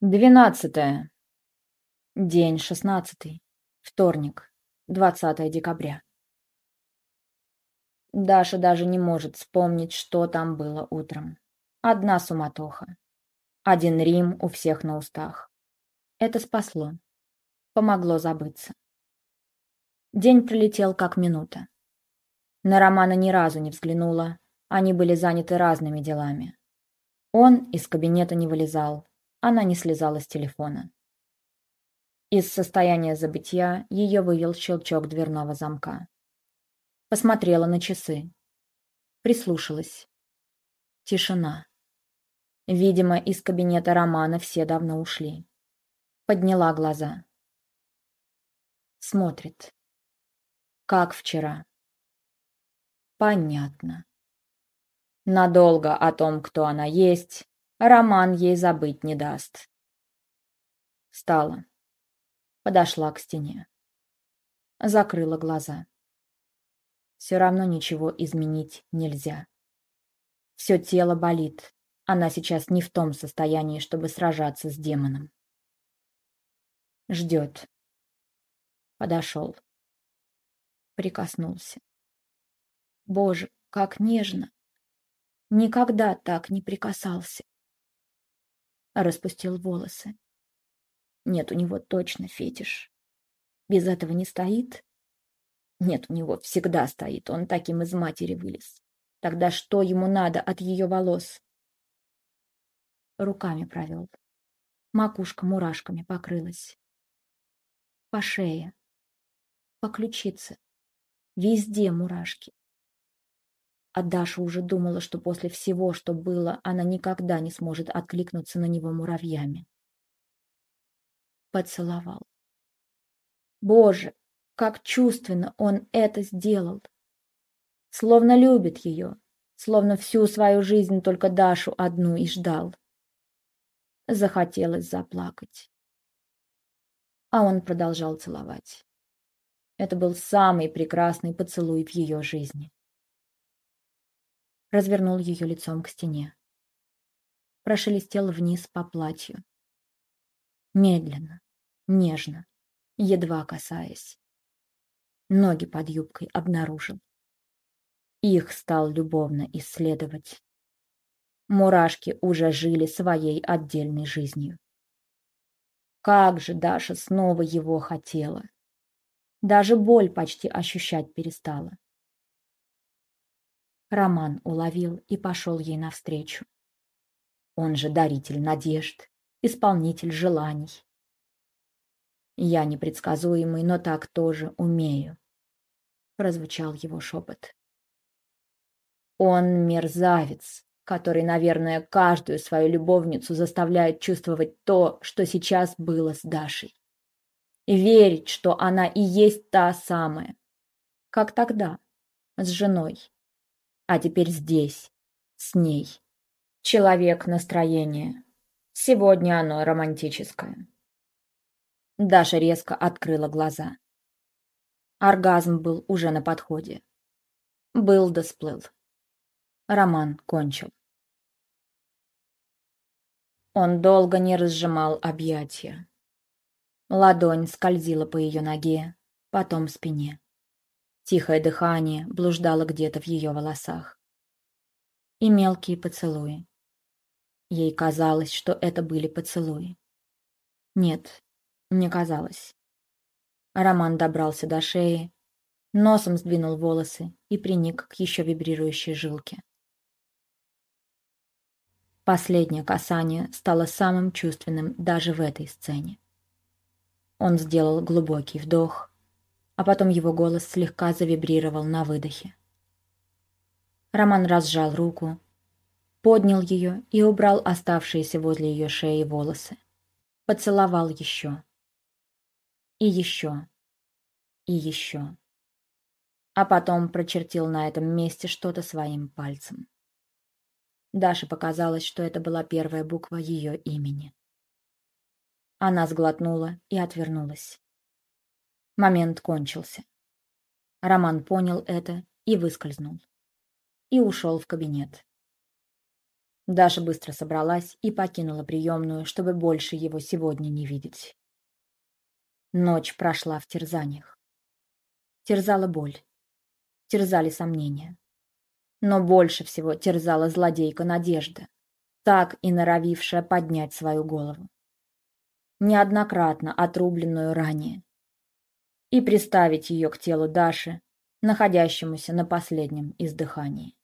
Двенадцатое. День шестнадцатый. Вторник. Двадцатое декабря. Даша даже не может вспомнить, что там было утром. Одна суматоха. Один Рим у всех на устах. Это спасло. Помогло забыться. День пролетел как минута. На Романа ни разу не взглянула. Они были заняты разными делами. Он из кабинета не вылезал, она не слезала с телефона. Из состояния забытья ее вывел щелчок дверного замка. Посмотрела на часы. Прислушалась. Тишина. Видимо, из кабинета Романа все давно ушли. Подняла глаза. Смотрит. Как вчера. Понятно. Надолго о том, кто она есть, Роман ей забыть не даст. Встала. Подошла к стене. Закрыла глаза. Все равно ничего изменить нельзя. Все тело болит. Она сейчас не в том состоянии, чтобы сражаться с демоном. Ждет. Подошел. Прикоснулся. Боже, как нежно. Никогда так не прикасался распустил волосы. Нет, у него точно фетиш. Без этого не стоит? Нет, у него всегда стоит, он таким из матери вылез. Тогда что ему надо от ее волос? Руками провел. Макушка мурашками покрылась. По шее. По ключице. Везде мурашки. А Даша уже думала, что после всего, что было, она никогда не сможет откликнуться на него муравьями. Поцеловал. Боже, как чувственно он это сделал! Словно любит ее, словно всю свою жизнь только Дашу одну и ждал. Захотелось заплакать. А он продолжал целовать. Это был самый прекрасный поцелуй в ее жизни развернул ее лицом к стене. Прошелестел вниз по платью. Медленно, нежно, едва касаясь. Ноги под юбкой обнаружил. Их стал любовно исследовать. Мурашки уже жили своей отдельной жизнью. Как же Даша снова его хотела. Даже боль почти ощущать перестала. Роман уловил и пошел ей навстречу. Он же даритель надежд, исполнитель желаний. Я непредсказуемый, но так тоже умею, прозвучал его шепот. Он мерзавец, который, наверное, каждую свою любовницу заставляет чувствовать то, что сейчас было с Дашей. Верить, что она и есть та самая, как тогда, с женой а теперь здесь, с ней. Человек настроения. Сегодня оно романтическое. Даша резко открыла глаза. Оргазм был уже на подходе. Был да сплыл. Роман кончил. Он долго не разжимал объятия. Ладонь скользила по ее ноге, потом спине. Тихое дыхание блуждало где-то в ее волосах. И мелкие поцелуи. Ей казалось, что это были поцелуи. Нет, не казалось. Роман добрался до шеи, носом сдвинул волосы и приник к еще вибрирующей жилке. Последнее касание стало самым чувственным даже в этой сцене. Он сделал глубокий вдох, а потом его голос слегка завибрировал на выдохе. Роман разжал руку, поднял ее и убрал оставшиеся возле ее шеи волосы. Поцеловал еще. И еще. И еще. А потом прочертил на этом месте что-то своим пальцем. Даше показалось, что это была первая буква ее имени. Она сглотнула и отвернулась. Момент кончился. Роман понял это и выскользнул. И ушел в кабинет. Даша быстро собралась и покинула приемную, чтобы больше его сегодня не видеть. Ночь прошла в терзаниях. Терзала боль. Терзали сомнения. Но больше всего терзала злодейка Надежда, так и норовившая поднять свою голову. Неоднократно отрубленную ранее. И приставить ее к телу Даши, находящемуся на последнем издыхании.